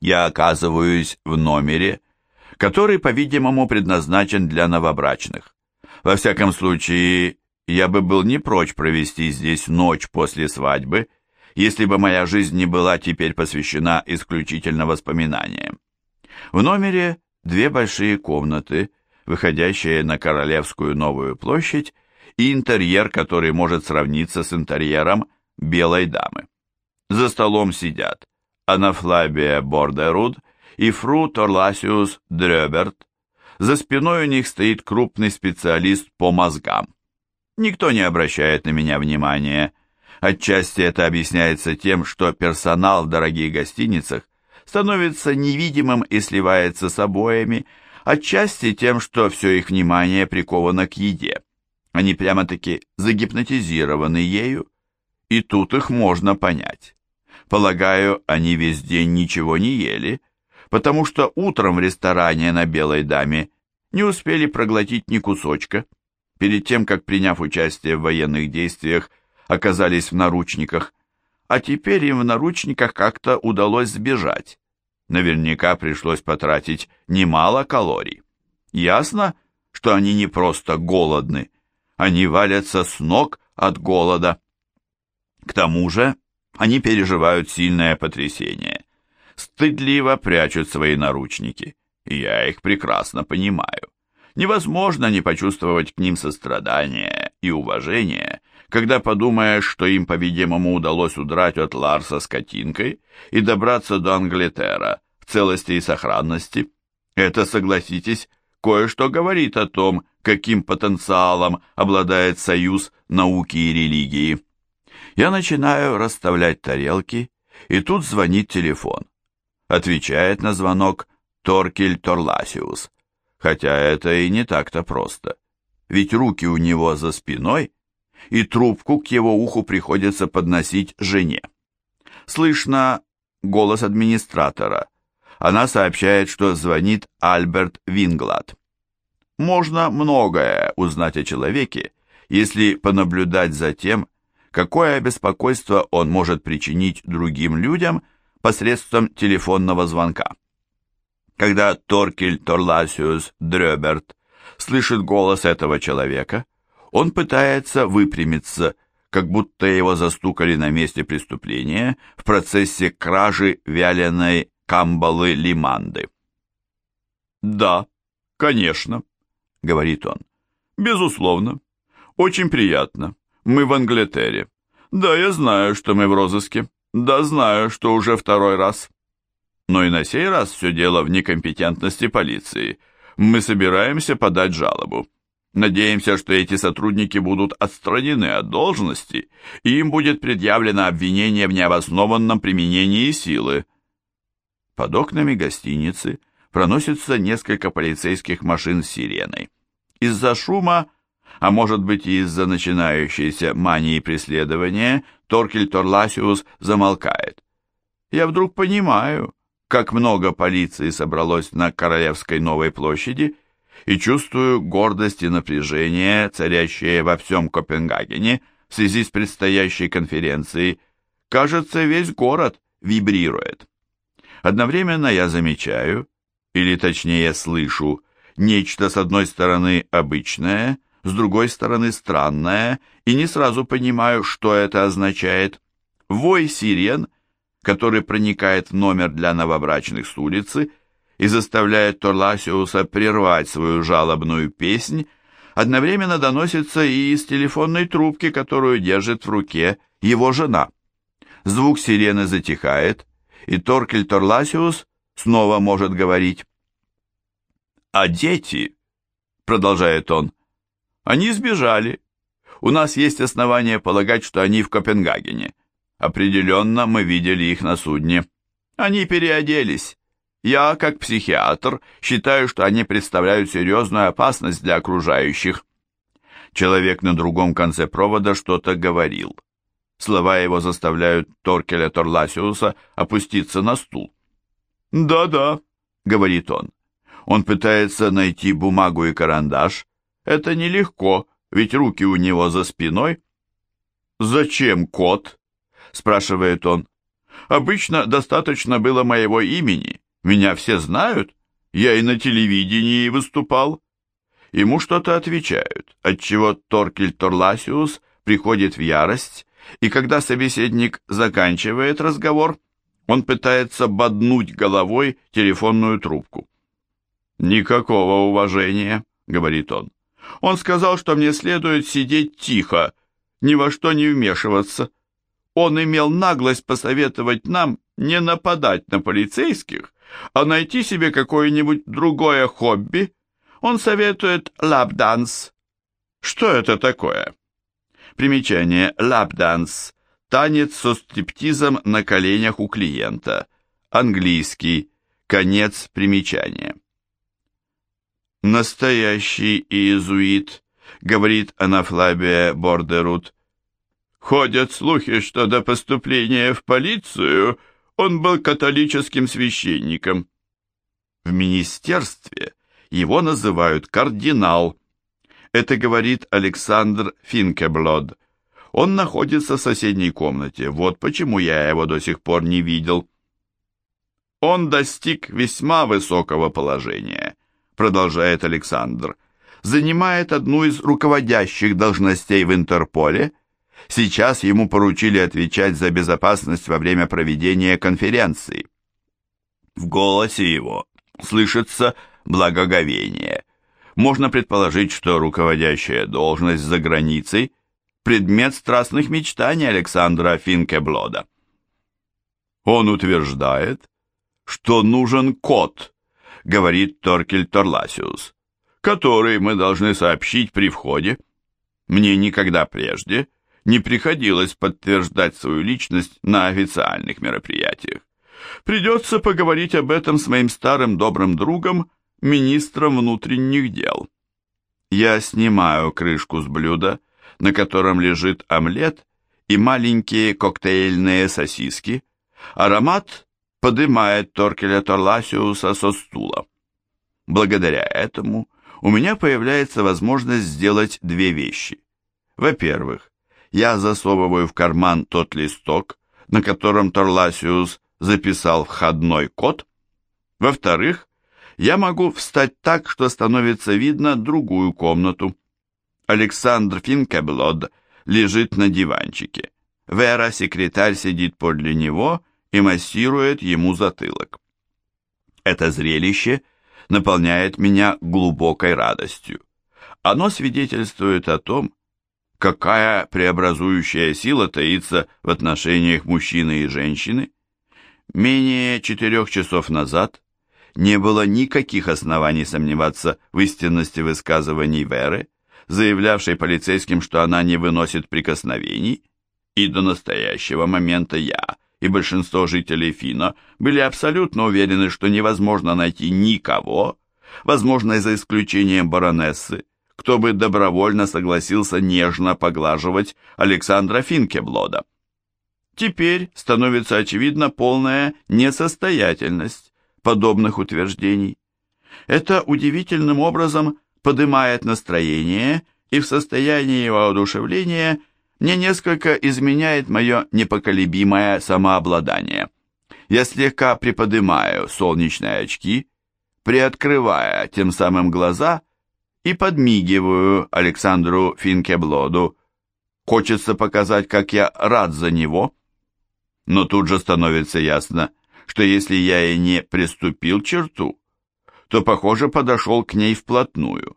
Я оказываюсь в номере, который, по-видимому, предназначен для новобрачных. Во всяком случае, я бы был не прочь провести здесь ночь после свадьбы, если бы моя жизнь не была теперь посвящена исключительно воспоминаниям. В номере две большие комнаты, выходящие на Королевскую Новую площадь, и интерьер, который может сравниться с интерьером Белой дамы. За столом сидят Анафлабия Бордеруд и Фру Торласиус Дрёберт. За спиной у них стоит крупный специалист по мозгам. Никто не обращает на меня внимания. Отчасти это объясняется тем, что персонал в дорогих гостиницах становится невидимым и сливается с обоями, отчасти тем, что все их внимание приковано к еде. Они прямо-таки загипнотизированы ею, и тут их можно понять. Полагаю, они весь день ничего не ели, потому что утром в ресторане на Белой Даме не успели проглотить ни кусочка, перед тем, как, приняв участие в военных действиях, оказались в наручниках, а теперь им в наручниках как-то удалось сбежать. Наверняка пришлось потратить немало калорий. Ясно, что они не просто голодны, они валятся с ног от голода. К тому же они переживают сильное потрясение. Стыдливо прячут свои наручники. Я их прекрасно понимаю. Невозможно не почувствовать к ним сострадание и уважение, когда подумаешь, что им, по-видимому, удалось удрать от Ларса с котинкой и добраться до Англетера в целости и сохранности. Это, согласитесь, кое-что говорит о том, каким потенциалом обладает союз науки и религии. Я начинаю расставлять тарелки, и тут звонит телефон. Отвечает на звонок Торкель Торласиус, хотя это и не так-то просто. Ведь руки у него за спиной, и трубку к его уху приходится подносить жене. Слышно голос администратора. Она сообщает, что звонит Альберт Винглад. Можно многое узнать о человеке, если понаблюдать за тем, какое беспокойство он может причинить другим людям посредством телефонного звонка. Когда Торкель Торласиус Дрёберт слышит голос этого человека, он пытается выпрямиться, как будто его застукали на месте преступления в процессе кражи вяленой камбалы лиманды. «Да, конечно», — говорит он, — «безусловно, очень приятно. Мы в Англетере. Да, я знаю, что мы в розыске. Да, знаю, что уже второй раз. Но и на сей раз все дело в некомпетентности полиции. Мы собираемся подать жалобу. Надеемся, что эти сотрудники будут отстранены от должности, и им будет предъявлено обвинение в необоснованном применении силы. Под окнами гостиницы проносится несколько полицейских машин с сиреной. Из-за шума а может быть из-за начинающейся мании преследования, Торкель Торласиус замолкает. Я вдруг понимаю, как много полиции собралось на Королевской Новой площади, и чувствую гордость и напряжение, царящее во всем Копенгагене в связи с предстоящей конференцией. Кажется, весь город вибрирует. Одновременно я замечаю, или точнее слышу, нечто с одной стороны обычное, с другой стороны странное, и не сразу понимаю, что это означает. Вой сирен, который проникает в номер для новобрачных с улицы и заставляет Торласиуса прервать свою жалобную песнь, одновременно доносится и из телефонной трубки, которую держит в руке его жена. Звук сирены затихает, и Торкель Торласиус снова может говорить. «А дети», — продолжает он, они сбежали. У нас есть основания полагать, что они в Копенгагене. Определенно, мы видели их на судне. Они переоделись. Я, как психиатр, считаю, что они представляют серьезную опасность для окружающих. Человек на другом конце провода что-то говорил. Слова его заставляют Торкеля Торласиуса опуститься на стул. «Да-да», — говорит он. Он пытается найти бумагу и карандаш, это нелегко, ведь руки у него за спиной. «Зачем кот?» – спрашивает он. Обычно достаточно было моего имени. Меня все знают. Я и на телевидении выступал. Ему что-то отвечают, отчего Торкель Торласиус приходит в ярость, и когда собеседник заканчивает разговор, он пытается боднуть головой телефонную трубку. «Никакого уважения», — говорит он. «Он сказал, что мне следует сидеть тихо, ни во что не вмешиваться. Он имел наглость посоветовать нам не нападать на полицейских, а найти себе какое-нибудь другое хобби. Он советует лапданс. Что это такое? Примечание лапданс. Танец со стриптизом на коленях у клиента. Английский. Конец примечания. Настоящий иезуит, говорит Анафлабия Бордерут. Ходят слухи, что до поступления в полицию он был католическим священником. В министерстве его называют кардинал. Это говорит Александр Финкеблод. Он находится в соседней комнате, вот почему я его до сих пор не видел. Он достиг весьма высокого положения, продолжает Александр. Занимает одну из руководящих должностей в Интерполе – Сейчас ему поручили отвечать за безопасность во время проведения конференции. В голосе его слышится благоговение. Можно предположить, что руководящая должность за границей – предмет страстных мечтаний Александра Финкеблода. Он утверждает, что нужен код, говорит Торкель Торласиус, который мы должны сообщить при входе. Мне никогда прежде – не приходилось подтверждать свою личность на официальных мероприятиях. Придется поговорить об этом с моим старым добрым другом, министром внутренних дел. Я снимаю крышку с блюда, на котором лежит омлет и маленькие коктейльные сосиски. Аромат подымает Торкеля Торласиуса со стула. Благодаря этому у меня появляется возможность сделать две вещи. Во-первых, я засовываю в карман тот листок, на котором Торласиус записал входной код. Во-вторых, я могу встать так, что становится видно другую комнату. Александр Финкеблод лежит на диванчике. Вера, секретарь, сидит подле него и массирует ему затылок. Это зрелище наполняет меня глубокой радостью. Оно свидетельствует о том, какая преобразующая сила таится в отношениях мужчины и женщины. Менее четырех часов назад не было никаких оснований сомневаться в истинности высказываний Веры, заявлявшей полицейским, что она не выносит прикосновений, и до настоящего момента я и большинство жителей Фино были абсолютно уверены, что невозможно найти никого, возможно, за исключением баронессы, кто бы добровольно согласился нежно поглаживать Александра Финкеблода. Теперь становится очевидна полная несостоятельность подобных утверждений. Это удивительным образом поднимает настроение и в состоянии воодушевления мне несколько изменяет мое непоколебимое самообладание. Я слегка приподнимаю солнечные очки, приоткрывая тем самым глаза и подмигиваю Александру Финкеблоду. Хочется показать, как я рад за него. Но тут же становится ясно, что если я и не приступил черту, то, похоже, подошел к ней вплотную.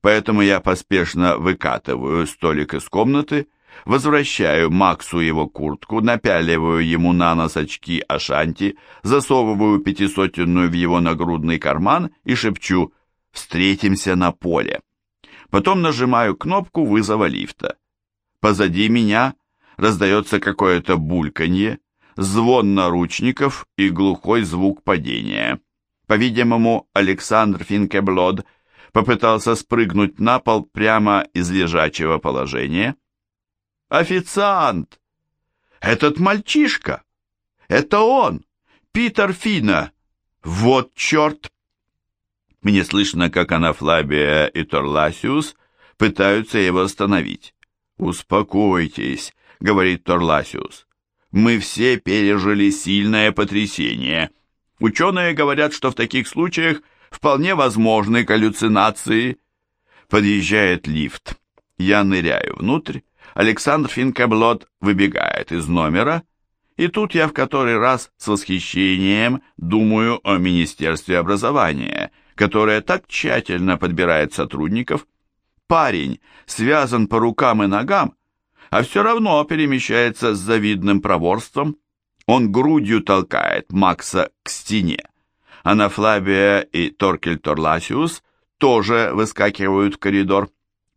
Поэтому я поспешно выкатываю столик из комнаты, возвращаю Максу его куртку, напяливаю ему на нос очки Ашанти, засовываю пятисотенную в его нагрудный карман и шепчу Встретимся на поле. Потом нажимаю кнопку вызова лифта. Позади меня раздается какое-то бульканье, звон наручников и глухой звук падения. По-видимому, Александр Финкеблод попытался спрыгнуть на пол прямо из лежачего положения. «Официант! Этот мальчишка! Это он! Питер Фина! Вот черт!» Мне слышно, как Анафлабия и Торласиус пытаются его остановить. «Успокойтесь», — говорит Торласиус. Мы все пережили сильное потрясение. Ученые говорят, что в таких случаях вполне возможны галлюцинации. Подъезжает лифт. Я ныряю внутрь. Александр Финкаблот выбегает из номера, и тут я в который раз с восхищением думаю о Министерстве образования, которое так тщательно подбирает сотрудников. Парень связан по рукам и ногам, а все равно перемещается с завидным проворством. Он грудью толкает Макса к стене. Анафлабия и Торкель Торласиус тоже выскакивают в коридор.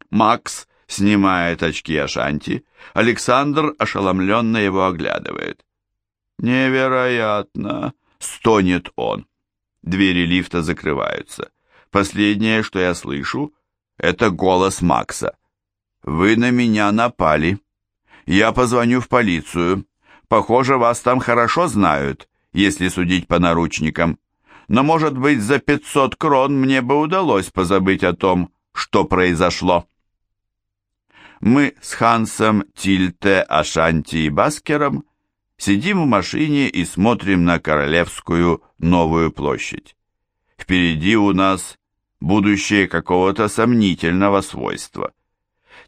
Макс снимает очки Ашанти. Александр ошеломленно его оглядывает. «Невероятно!» — стонет он. Двери лифта закрываются. Последнее, что я слышу, это голос Макса. «Вы на меня напали. Я позвоню в полицию. Похоже, вас там хорошо знают, если судить по наручникам. Но, может быть, за 500 крон мне бы удалось позабыть о том, что произошло». Мы с Хансом, Тильте, Ашанти и Баскером сидим в машине и смотрим на Королевскую Новую площадь. Впереди у нас будущее какого-то сомнительного свойства.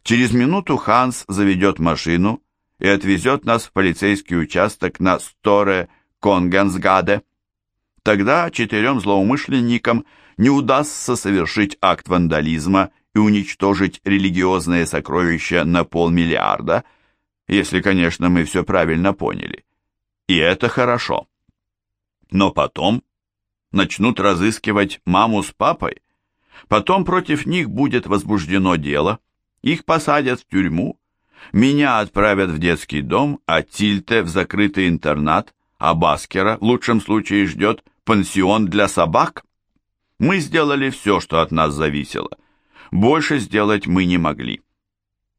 Через минуту Ханс заведет машину и отвезет нас в полицейский участок на Сторе Конгансгаде. Тогда четырем злоумышленникам не удастся совершить акт вандализма и уничтожить религиозные сокровища на полмиллиарда, если, конечно, мы все правильно поняли. И это хорошо. Но потом начнут разыскивать маму с папой, потом против них будет возбуждено дело, их посадят в тюрьму, меня отправят в детский дом, а Тильте в закрытый интернат, а Баскера в лучшем случае ждет пансион для собак. Мы сделали все, что от нас зависело – больше сделать мы не могли.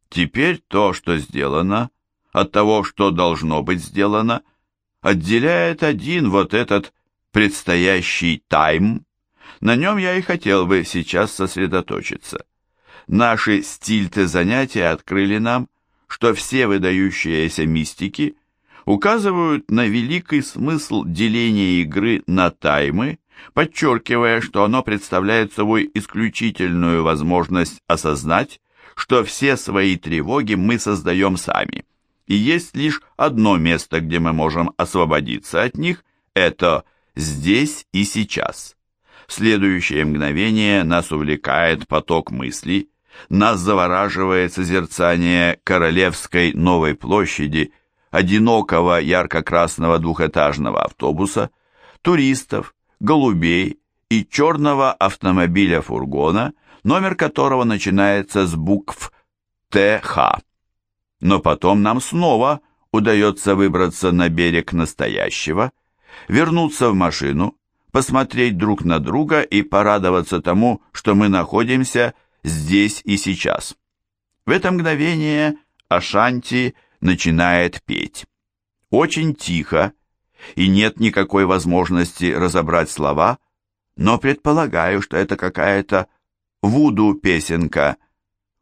Теперь то, что сделано, от того, что должно быть сделано, отделяет один вот этот предстоящий тайм. На нем я и хотел бы сейчас сосредоточиться. Наши стильты занятия открыли нам, что все выдающиеся мистики указывают на великий смысл деления игры на таймы подчеркивая, что оно представляет собой исключительную возможность осознать, что все свои тревоги мы создаем сами, и есть лишь одно место, где мы можем освободиться от них, это здесь и сейчас. В следующее мгновение нас увлекает поток мыслей, нас завораживает созерцание Королевской Новой площади, одинокого ярко-красного двухэтажного автобуса, туристов, голубей и черного автомобиля-фургона, номер которого начинается с букв ТХ. Но потом нам снова удается выбраться на берег настоящего, вернуться в машину, посмотреть друг на друга и порадоваться тому, что мы находимся здесь и сейчас. В это мгновение Ашанти начинает петь. Очень тихо, и нет никакой возможности разобрать слова, но предполагаю, что это какая-то вуду-песенка.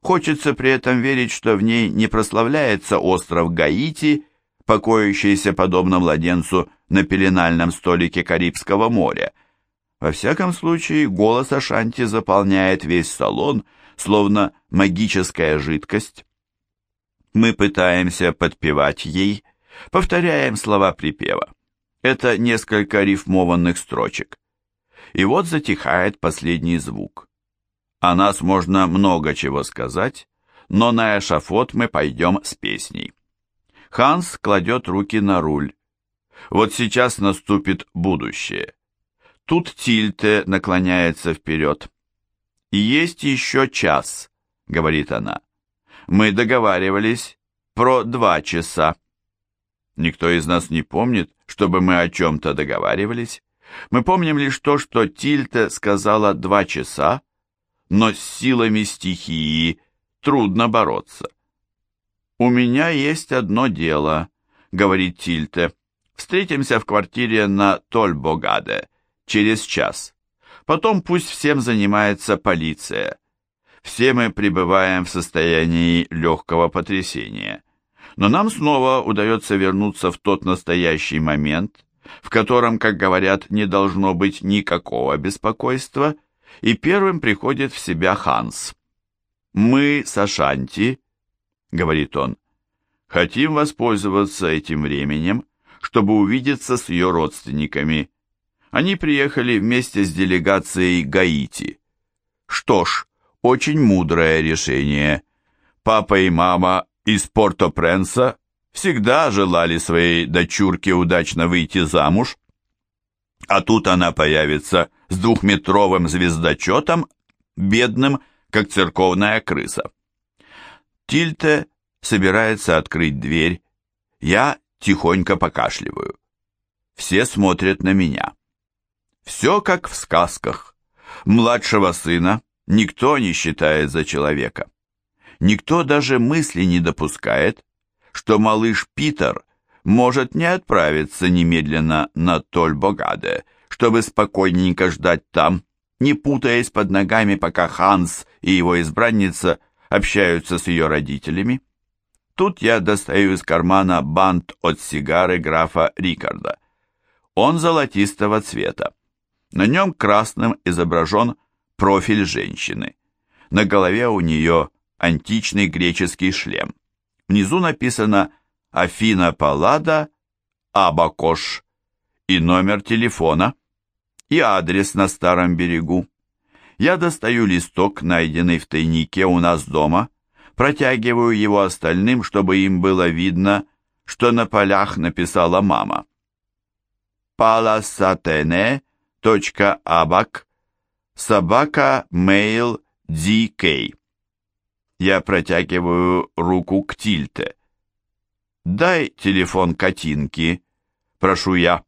Хочется при этом верить, что в ней не прославляется остров Гаити, покоящийся подобно младенцу на пеленальном столике Карибского моря. Во всяком случае, голос Ашанти заполняет весь салон, словно магическая жидкость. Мы пытаемся подпевать ей, повторяем слова припева. Это несколько рифмованных строчек. И вот затихает последний звук. О нас можно много чего сказать, но на эшафот мы пойдем с песней. Ханс кладет руки на руль. Вот сейчас наступит будущее. Тут Тильте наклоняется вперед. «И есть еще час», — говорит она. «Мы договаривались про два часа». Никто из нас не помнит, чтобы мы о чем-то договаривались. Мы помним лишь то, что Тильте сказала два часа, но с силами стихии трудно бороться. «У меня есть одно дело», — говорит Тильте. «Встретимся в квартире на Тольбогаде через час. Потом пусть всем занимается полиция. Все мы пребываем в состоянии легкого потрясения. Но нам снова удается вернуться в тот настоящий момент, в котором, как говорят, не должно быть никакого беспокойства, и первым приходит в себя Ханс. «Мы с Ашанти», — говорит он, — «хотим воспользоваться этим временем, чтобы увидеться с ее родственниками. Они приехали вместе с делегацией Гаити. Что ж, очень мудрое решение. Папа и мама из Порто-Пренса всегда желали своей дочурке удачно выйти замуж, а тут она появится с двухметровым звездочетом, бедным, как церковная крыса. Тильте собирается открыть дверь, я тихонько покашливаю. Все смотрят на меня. Все как в сказках. Младшего сына никто не считает за человека. Никто даже мысли не допускает, что малыш Питер может не отправиться немедленно на Тольбогаде, чтобы спокойненько ждать там, не путаясь под ногами, пока Ханс и его избранница общаются с ее родителями. Тут я достаю из кармана бант от сигары графа Рикарда. Он золотистого цвета. На нем красным изображен профиль женщины. На голове у нее античный греческий шлем. Внизу написано «Афина Паллада, Абакош» и номер телефона, и адрес на старом берегу. Я достаю листок, найденный в тайнике у нас дома, протягиваю его остальным, чтобы им было видно, что на полях написала мама. palasatene.abac собака mail dk я протягиваю руку к Тильте. «Дай телефон Катинки», — прошу я.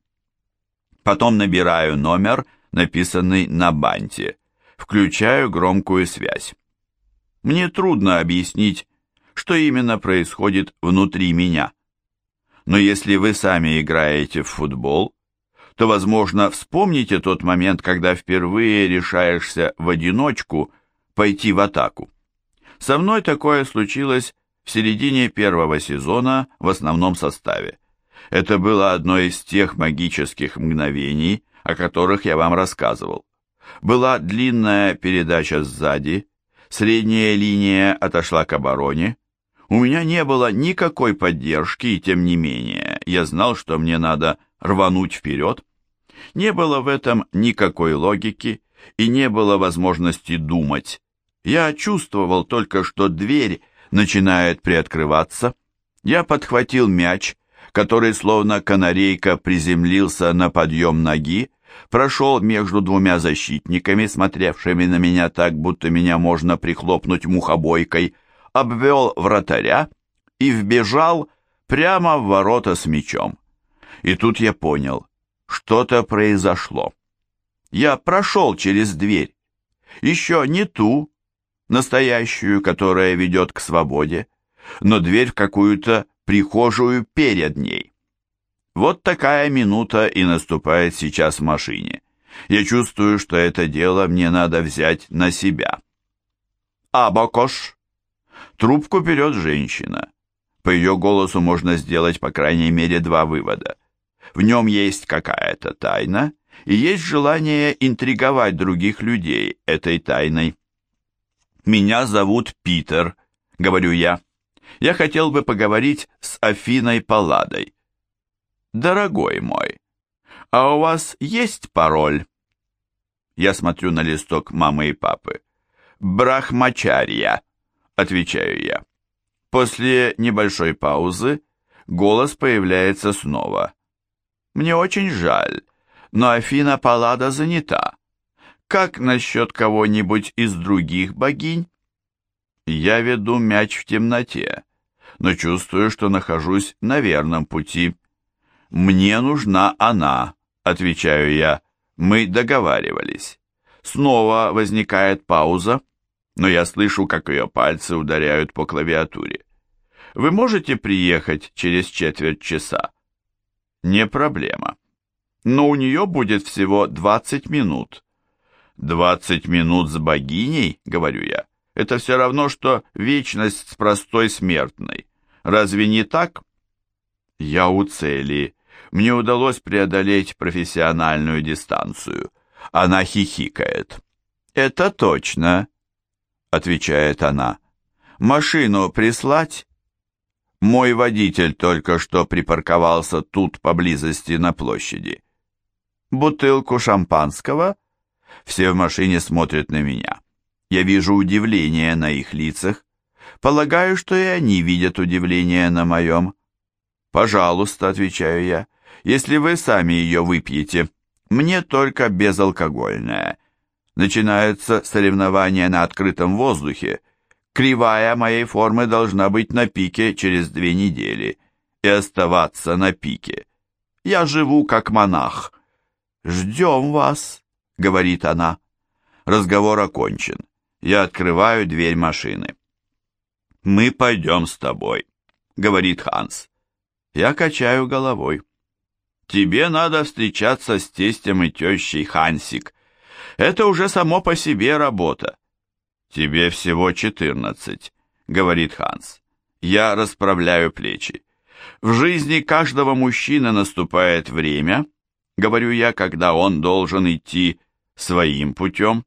Потом набираю номер, написанный на банте. Включаю громкую связь. Мне трудно объяснить, что именно происходит внутри меня. Но если вы сами играете в футбол, то, возможно, вспомните тот момент, когда впервые решаешься в одиночку пойти в атаку. Со мной такое случилось в середине первого сезона в основном составе. Это было одно из тех магических мгновений, о которых я вам рассказывал. Была длинная передача сзади, средняя линия отошла к обороне. У меня не было никакой поддержки, и тем не менее я знал, что мне надо рвануть вперед. Не было в этом никакой логики и не было возможности думать. Я чувствовал только, что дверь начинает приоткрываться. Я подхватил мяч, который словно канарейка приземлился на подъем ноги, прошел между двумя защитниками, смотревшими на меня так, будто меня можно прихлопнуть мухобойкой, обвел вратаря и вбежал прямо в ворота с мячом. И тут я понял, что-то произошло. Я прошел через дверь. Еще не ту, настоящую, которая ведет к свободе, но дверь в какую-то прихожую перед ней. Вот такая минута и наступает сейчас в машине. Я чувствую, что это дело мне надо взять на себя. Абакош. Трубку берет женщина. По ее голосу можно сделать по крайней мере два вывода. В нем есть какая-то тайна, и есть желание интриговать других людей этой тайной. «Меня зовут Питер», — говорю я. «Я хотел бы поговорить с Афиной Палладой». «Дорогой мой, а у вас есть пароль?» Я смотрю на листок мамы и папы. «Брахмачарья», — отвечаю я. После небольшой паузы голос появляется снова. «Мне очень жаль, но Афина Паллада занята. Как насчет кого-нибудь из других богинь? Я веду мяч в темноте, но чувствую, что нахожусь на верном пути. Мне нужна она, отвечаю я. Мы договаривались. Снова возникает пауза, но я слышу, как ее пальцы ударяют по клавиатуре. Вы можете приехать через четверть часа? Не проблема. Но у нее будет всего 20 минут. «Двадцать минут с богиней?» — говорю я. «Это все равно, что вечность с простой смертной. Разве не так? Я у цели. Мне удалось преодолеть профессиональную дистанцию. Она хихикает. Это точно, отвечает она. Машину прислать? Мой водитель только что припарковался тут поблизости на площади. Бутылку шампанского? Все в машине смотрят на меня. Я вижу удивление на их лицах. Полагаю, что и они видят удивление на моем. «Пожалуйста», — отвечаю я, — «если вы сами ее выпьете. Мне только безалкогольное». Начинается соревнование на открытом воздухе. Кривая моей формы должна быть на пике через две недели и оставаться на пике. Я живу как монах. «Ждем вас», — говорит она. Разговор окончен. Я открываю дверь машины. «Мы пойдем с тобой», — говорит Ханс. Я качаю головой. «Тебе надо встречаться с тестем и тещей, Хансик. Это уже само по себе работа». «Тебе всего четырнадцать», — говорит Ханс. Я расправляю плечи. «В жизни каждого мужчины наступает время», — говорю я, когда он должен идти своим путем.